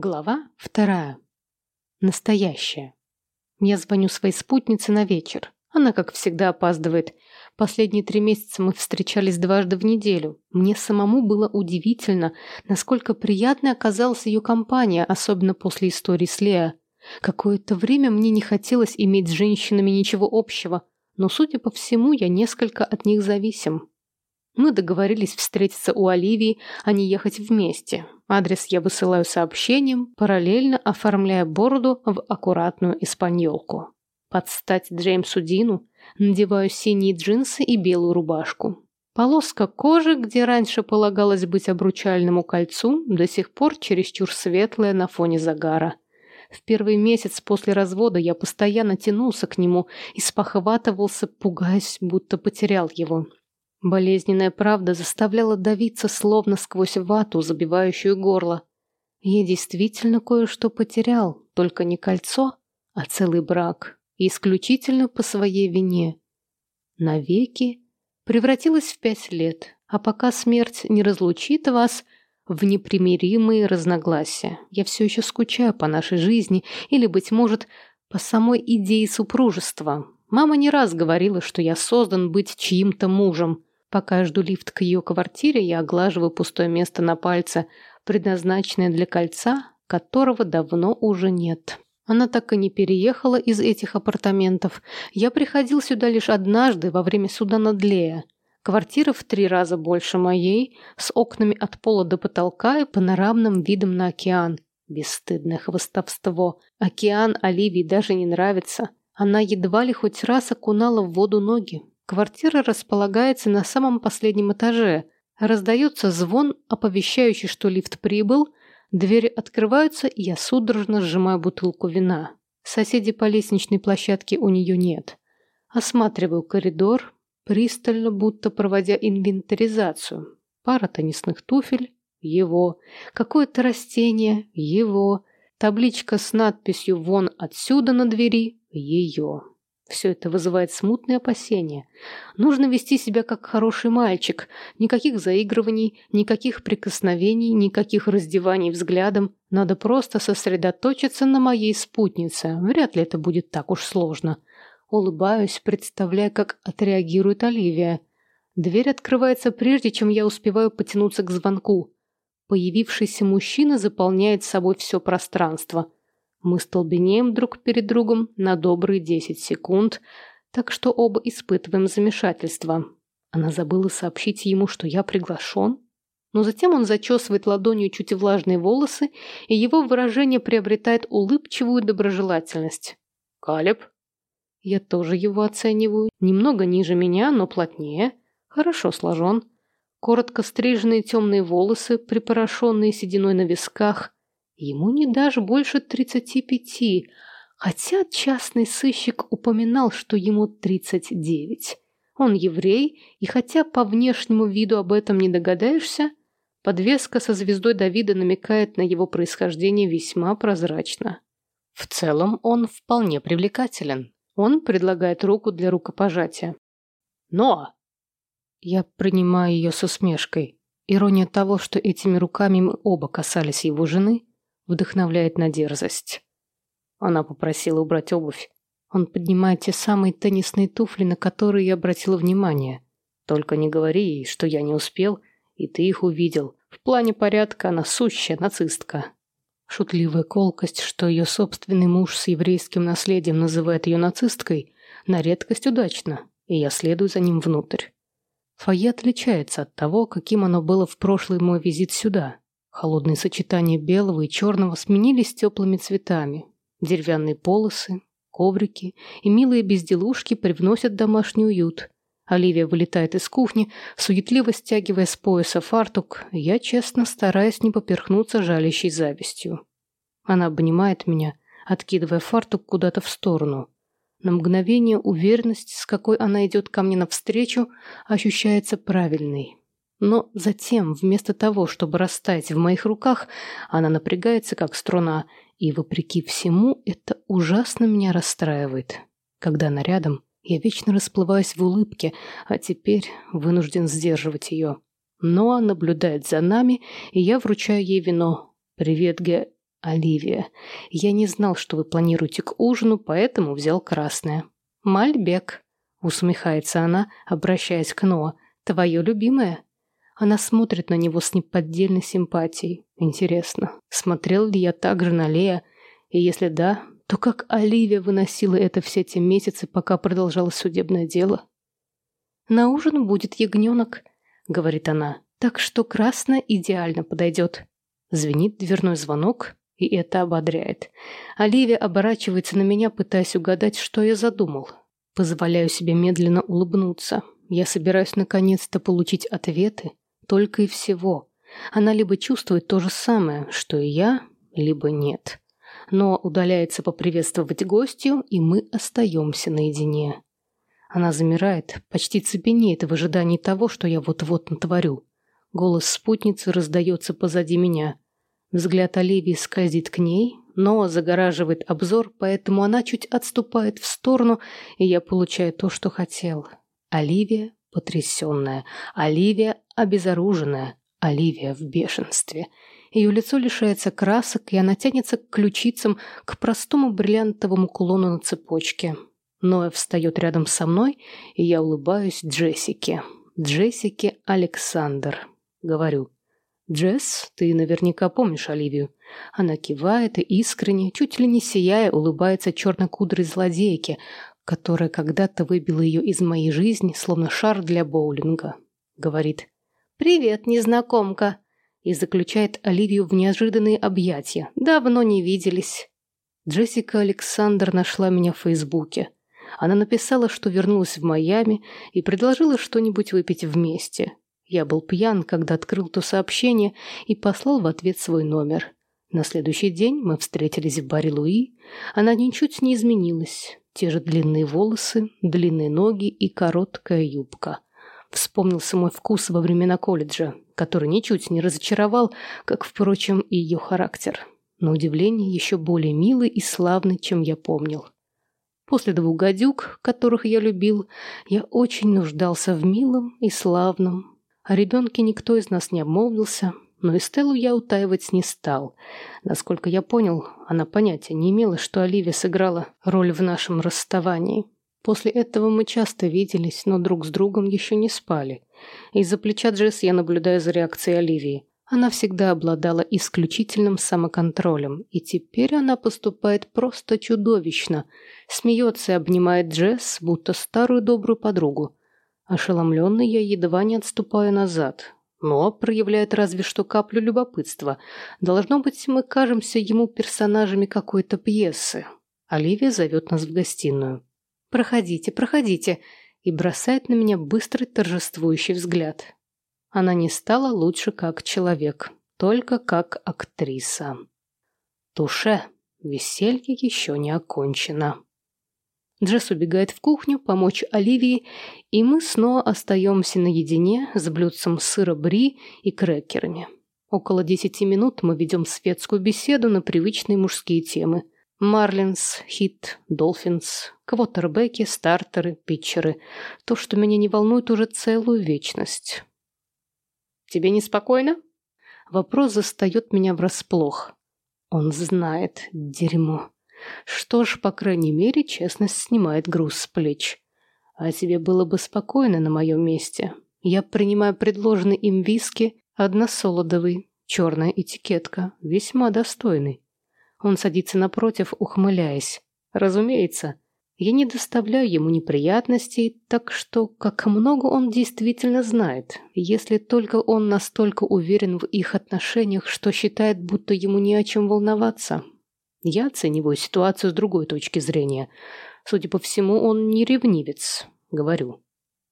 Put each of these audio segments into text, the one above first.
Глава вторая. Настоящая. Я звоню своей спутнице на вечер. Она, как всегда, опаздывает. Последние три месяца мы встречались дважды в неделю. Мне самому было удивительно, насколько приятной оказалась ее компания, особенно после истории с Лео. Какое-то время мне не хотелось иметь с женщинами ничего общего, но, судя по всему, я несколько от них зависим. Мы договорились встретиться у Оливии, а не ехать вместе. Адрес я высылаю сообщением, параллельно оформляя бороду в аккуратную испаньолку. Под стать Джеймсу Дину надеваю синие джинсы и белую рубашку. Полоска кожи, где раньше полагалось быть обручальному кольцу, до сих пор чересчур светлая на фоне загара. В первый месяц после развода я постоянно тянулся к нему и спохватывался, пугаясь, будто потерял его. Болезненная правда заставляла давиться словно сквозь вату, забивающую горло. Я действительно кое-что потерял, только не кольцо, а целый брак, исключительно по своей вине. Навеки превратилась в пять лет, а пока смерть не разлучит вас в непримиримые разногласия. Я все еще скучаю по нашей жизни или, быть может, по самой идее супружества. Мама не раз говорила, что я создан быть чьим-то мужем – Пока жду лифт к ее квартире, я оглаживаю пустое место на пальце, предназначенное для кольца, которого давно уже нет. Она так и не переехала из этих апартаментов. Я приходил сюда лишь однажды во время суда над Лея. Квартира в три раза больше моей, с окнами от пола до потолка и панорамным видом на океан. Бесстыдное хвостовство. Океан Оливии даже не нравится. Она едва ли хоть раз окунала в воду ноги. Квартира располагается на самом последнем этаже. Раздается звон, оповещающий, что лифт прибыл. Двери открываются, и я судорожно сжимаю бутылку вина. Соседей по лестничной площадке у нее нет. Осматриваю коридор, пристально, будто проводя инвентаризацию. Пара теннисных туфель – его. Какое-то растение – его. Табличка с надписью «Вон отсюда» на двери – ее. Все это вызывает смутные опасения. Нужно вести себя как хороший мальчик. Никаких заигрываний, никаких прикосновений, никаких раздеваний взглядом. Надо просто сосредоточиться на моей спутнице. Вряд ли это будет так уж сложно. Улыбаюсь, представляя, как отреагирует Оливия. Дверь открывается прежде, чем я успеваю потянуться к звонку. Появившийся мужчина заполняет собой все пространство – мы столбенеем друг перед другом на добрые десять секунд, так что оба испытываем замешательство. Она забыла сообщить ему, что я приглашен. Но затем он зачесывает ладонью чуть влажные волосы, и его выражение приобретает улыбчивую доброжелательность. «Калеб?» Я тоже его оцениваю. Немного ниже меня, но плотнее. Хорошо сложен. Коротко стриженные темные волосы, припорошенные сединой на висках – Ему не даже больше тридцати пяти, хотя частный сыщик упоминал, что ему тридцать девять. Он еврей, и хотя по внешнему виду об этом не догадаешься, подвеска со звездой Давида намекает на его происхождение весьма прозрачно. В целом он вполне привлекателен. Он предлагает руку для рукопожатия. Но! Я принимаю ее с усмешкой. Ирония того, что этими руками мы оба касались его жены, вдохновляет на дерзость. Она попросила убрать обувь. Он поднимает те самые теннисные туфли, на которые я обратила внимание. Только не говори ей, что я не успел, и ты их увидел. В плане порядка она сущая нацистка. Шутливая колкость, что ее собственный муж с еврейским наследием называет ее нацисткой, на редкость удачно, и я следую за ним внутрь. Фойе отличается от того, каким оно было в прошлый мой визит сюда. Холодные сочетания белого и черного сменились теплыми цветами. Деревянные полосы, коврики и милые безделушки привносят домашний уют. Оливия вылетает из кухни, суетливо стягивая с пояса фартук, я честно стараюсь не поперхнуться жалящей завистью. Она обнимает меня, откидывая фартук куда-то в сторону. На мгновение уверенность, с какой она идет ко мне навстречу, ощущается правильной. Но затем, вместо того, чтобы растаять в моих руках, она напрягается, как струна, и, вопреки всему, это ужасно меня расстраивает. Когда она рядом, я вечно расплываюсь в улыбке, а теперь вынужден сдерживать ее. Ноа наблюдает за нами, и я вручаю ей вино. «Привет, Ге...» Оливия, я не знал, что вы планируете к ужину, поэтому взял красное. Мальбек, усмехается она, обращаясь к Ноа. Твое любимое? Она смотрит на него с неподдельной симпатией. Интересно, смотрел ли я так же на Лея? И если да, то как Оливия выносила это все те месяцы, пока продолжалось судебное дело? «На ужин будет ягненок», — говорит она, — «так что красное идеально подойдет». Звенит дверной звонок, и это ободряет. Оливия оборачивается на меня, пытаясь угадать, что я задумал. Позволяю себе медленно улыбнуться. Я собираюсь наконец-то получить ответы, только и всего. Она либо чувствует то же самое, что и я, либо нет. Но удаляется поприветствовать гостью, и мы остаемся наедине. Она замирает, почти цепенеет в ожидании того, что я вот-вот натворю. Голос спутницы раздается позади меня. Взгляд Оливии скользит к ней, но загораживает обзор, поэтому она чуть отступает в сторону, и я получаю то, что хотел. Оливия потрясенная, Оливия обезоруженная, Оливия в бешенстве. Ее лицо лишается красок, и она тянется к ключицам, к простому бриллиантовому кулону на цепочке. Ноя встает рядом со мной, и я улыбаюсь Джессике. Джессике Александр. Говорю. «Джесс, ты наверняка помнишь Оливию». Она кивает и искренне, чуть ли не сияя, улыбается черно-кудрой злодейке, которая когда-то выбила ее из моей жизни, словно шар для боулинга. Говорит «Привет, незнакомка!» и заключает Оливию в неожиданные объятия. «Давно не виделись». Джессика Александр нашла меня в Фейсбуке. Она написала, что вернулась в Майами и предложила что-нибудь выпить вместе. Я был пьян, когда открыл то сообщение и послал в ответ свой номер. На следующий день мы встретились в баре Луи. Она ничуть не изменилась. Те же длинные волосы, длинные ноги и короткая юбка. Вспомнился мой вкус во времена колледжа, который ничуть не разочаровал, как, впрочем, и ее характер. На удивление, еще более милый и славный, чем я помнил. После двух гадюк, которых я любил, я очень нуждался в милом и славном, о ребенке никто из нас не обмолвился, но Эстеллу я утаивать не стал. Насколько я понял, она понятия не имела, что Оливия сыграла роль в нашем расставании. После этого мы часто виделись, но друг с другом еще не спали. Из-за плеча Джесс я наблюдаю за реакцией Оливии. Она всегда обладала исключительным самоконтролем, и теперь она поступает просто чудовищно. Смеется и обнимает Джесс, будто старую добрую подругу. Ошеломленный я едва не отступаю назад, но проявляет разве что каплю любопытства. Должно быть, мы кажемся ему персонажами какой-то пьесы. Оливия зовет нас в гостиную. «Проходите, проходите», и бросает на меня быстрый торжествующий взгляд. Она не стала лучше как человек, только как актриса. Туше, веселье еще не окончено. Джесс убегает в кухню помочь Оливии, и мы снова остаемся наедине с блюдцем сыра бри и крекерами. Около десяти минут мы ведем светскую беседу на привычные мужские темы. Марлинс, Хит, Долфинс, квотербеки, стартеры, питчеры. То, что меня не волнует уже целую вечность. «Тебе неспокойно?» Вопрос застает меня врасплох. Он знает, дерьмо. Что ж, по крайней мере, честность снимает груз с плеч. А тебе было бы спокойно на моем месте. Я принимаю предложенный им виски, односолодовый, черная этикетка, весьма достойный. Он садится напротив, ухмыляясь. Разумеется, я не доставляю ему неприятностей, так что как много он действительно знает, если только он настолько уверен в их отношениях, что считает, будто ему не о чем волноваться. Я оцениваю ситуацию с другой точки зрения. Судя по всему, он не ревнивец, говорю.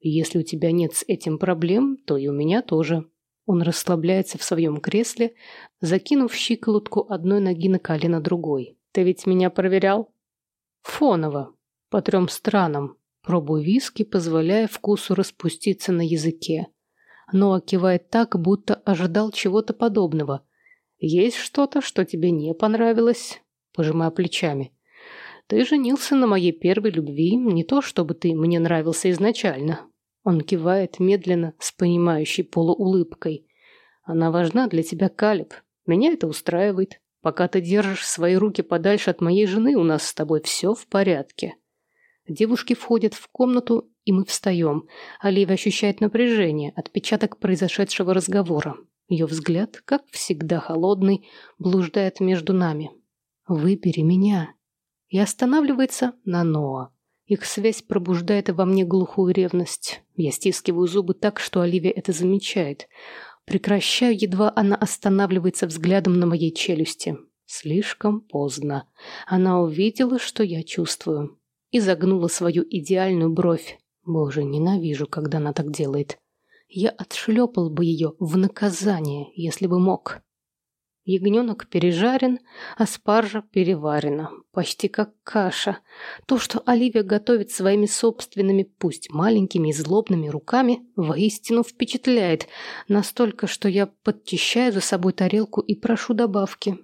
Если у тебя нет с этим проблем, то и у меня тоже. Он расслабляется в своем кресле, закинув щиколотку одной ноги на колено другой. Ты ведь меня проверял? Фоново. По трем странам. Пробую виски, позволяя вкусу распуститься на языке. Но кивает так, будто ожидал чего-то подобного. Есть что-то, что тебе не понравилось? Пожимая плечами. «Ты женился на моей первой любви, не то чтобы ты мне нравился изначально». Он кивает медленно, с понимающей полуулыбкой. «Она важна для тебя, Калиб. Меня это устраивает. Пока ты держишь свои руки подальше от моей жены, у нас с тобой все в порядке. Девушки входят в комнату, и мы встаем. Оливия ощущает напряжение, отпечаток произошедшего разговора. Ее взгляд, как всегда холодный, блуждает между нами. «Выбери меня». И останавливается на Ноа. Их связь пробуждает во мне глухую ревность. Я стискиваю зубы так, что Оливия это замечает. Прекращаю, едва она останавливается взглядом на моей челюсти. Слишком поздно. Она увидела, что я чувствую. И загнула свою идеальную бровь. Боже, ненавижу, когда она так делает. Я отшлепал бы ее в наказание, если бы мог. Ягненок пережарен, а спаржа переварена. Почти как каша. То, что Оливия готовит своими собственными, пусть маленькими и злобными руками, воистину впечатляет. Настолько, что я подчищаю за собой тарелку и прошу добавки.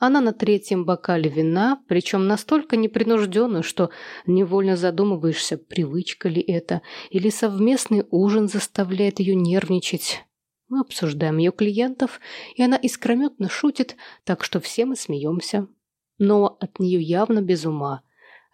Она на третьем бокале вина, причем настолько непринужденно, что невольно задумываешься, привычка ли это, или совместный ужин заставляет ее нервничать. Мы обсуждаем ее клиентов, и она искрометно шутит, так что все мы смеемся. Но от нее явно без ума.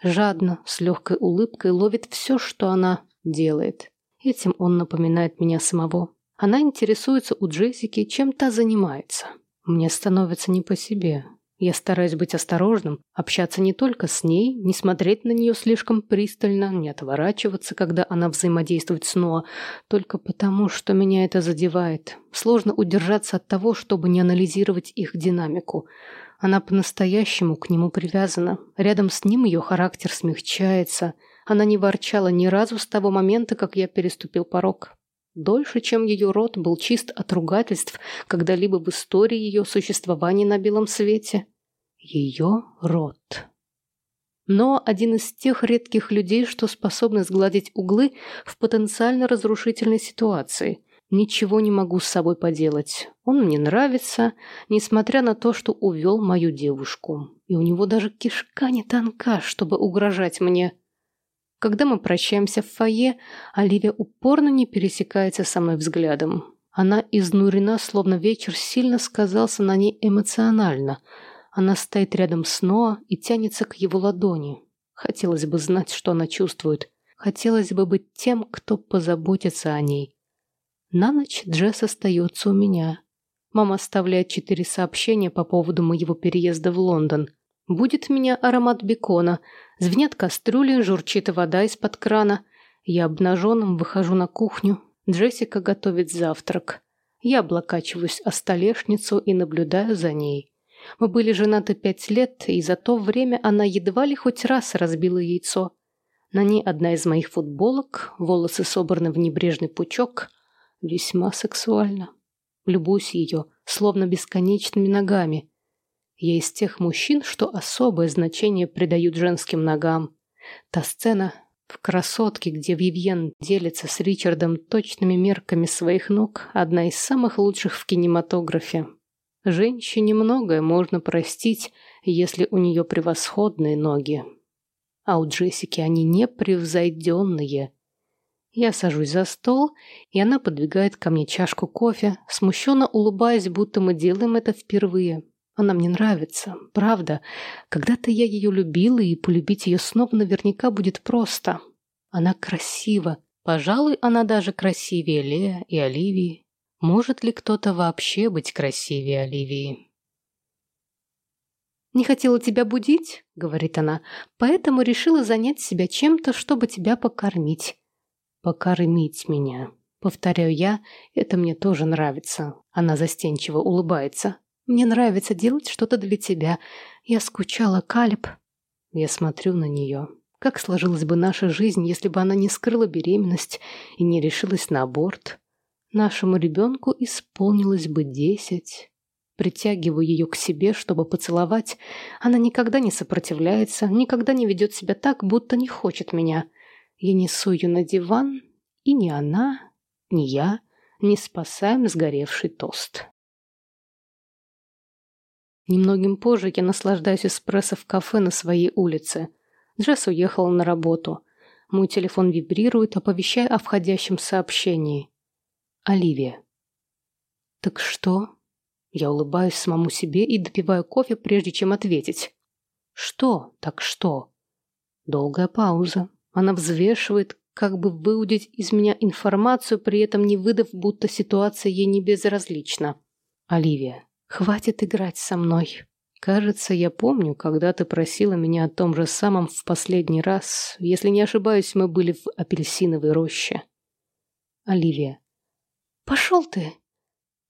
Жадно, с легкой улыбкой ловит все, что она делает. Этим он напоминает меня самого. Она интересуется у Джессики, чем та занимается. Мне становится не по себе. Я стараюсь быть осторожным, общаться не только с ней, не смотреть на нее слишком пристально, не отворачиваться, когда она взаимодействует с Ноа, только потому, что меня это задевает. Сложно удержаться от того, чтобы не анализировать их динамику. Она по-настоящему к нему привязана. Рядом с ним ее характер смягчается. Она не ворчала ни разу с того момента, как я переступил порог. Дольше, чем ее рот был чист от ругательств когда-либо в истории ее существования на белом свете. Ее рот. Но один из тех редких людей, что способны сгладить углы в потенциально разрушительной ситуации. Ничего не могу с собой поделать. Он мне нравится, несмотря на то, что увел мою девушку. И у него даже кишка не тонка, чтобы угрожать мне. Когда мы прощаемся в фойе, Оливия упорно не пересекается со мной взглядом. Она изнурена, словно вечер сильно сказался на ней эмоционально. Она стоит рядом с Ноа и тянется к его ладони. Хотелось бы знать, что она чувствует. Хотелось бы быть тем, кто позаботится о ней. На ночь Джесс остается у меня. Мама оставляет четыре сообщения по поводу моего переезда в Лондон. Будет меня аромат бекона. Звенят кастрюли, журчит вода из-под крана. Я обнаженным выхожу на кухню. Джессика готовит завтрак. Я облокачиваюсь о столешницу и наблюдаю за ней. Мы были женаты пять лет, и за то время она едва ли хоть раз разбила яйцо. На ней одна из моих футболок, волосы собраны в небрежный пучок. Весьма сексуально. Любуюсь ее, словно бесконечными ногами. Я из тех мужчин, что особое значение придают женским ногам. Та сцена в «Красотке», где Вивьен делится с Ричардом точными мерками своих ног, одна из самых лучших в кинематографе. Женщине многое можно простить, если у нее превосходные ноги. А у Джессики они непревзойденные. Я сажусь за стол, и она подвигает ко мне чашку кофе, смущенно улыбаясь, будто мы делаем это впервые. Она мне нравится, правда. Когда-то я ее любила, и полюбить ее снова наверняка будет просто. Она красива. Пожалуй, она даже красивее Лея и Оливии. Может ли кто-то вообще быть красивее Оливии? «Не хотела тебя будить», — говорит она, «поэтому решила занять себя чем-то, чтобы тебя покормить». «Покормить меня», — повторяю я, это мне тоже нравится. Она застенчиво улыбается. Мне нравится делать что-то для тебя. Я скучала, Калиб. Я смотрю на нее. Как сложилась бы наша жизнь, если бы она не скрыла беременность и не решилась на аборт? Нашему ребенку исполнилось бы десять. Притягиваю ее к себе, чтобы поцеловать. Она никогда не сопротивляется, никогда не ведет себя так, будто не хочет меня. Я несу ее на диван, и ни она, ни я не спасаем сгоревший тост. Немногим позже я наслаждаюсь эспрессо в кафе на своей улице. Джесс уехала на работу. Мой телефон вибрирует, оповещая о входящем сообщении. Оливия. «Так что?» Я улыбаюсь самому себе и допиваю кофе, прежде чем ответить. Что? Так что? Долгая пауза. Она взвешивает, как бы выудить из меня информацию, при этом не выдав, будто ситуация ей не безразлична. Оливия, хватит играть со мной. Кажется, я помню, когда ты просила меня о том же самом в последний раз. Если не ошибаюсь, мы были в апельсиновой роще. Оливия. Пошел ты.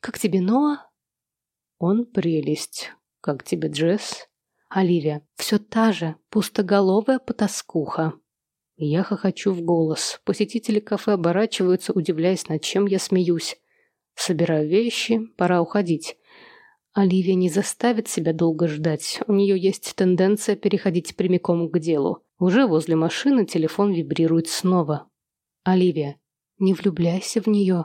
Как тебе Ноа? Он прелесть. Как тебе Джесс? Оливия. Все та же, пустоголовая потаскуха. Я хохочу в голос. Посетители кафе оборачиваются, удивляясь, над чем я смеюсь. Собираю вещи, пора уходить. Оливия не заставит себя долго ждать. У нее есть тенденция переходить прямиком к делу. Уже возле машины телефон вибрирует снова. Оливия, не влюбляйся в нее.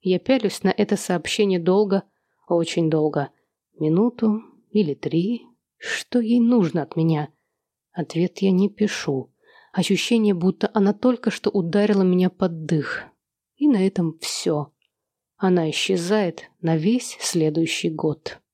Я пялюсь на это сообщение долго, очень долго. Минуту или три. Что ей нужно от меня? Ответ я не пишу. Ощущение, будто она только что ударила меня под дых. И на этом все. Она исчезает на весь следующий год.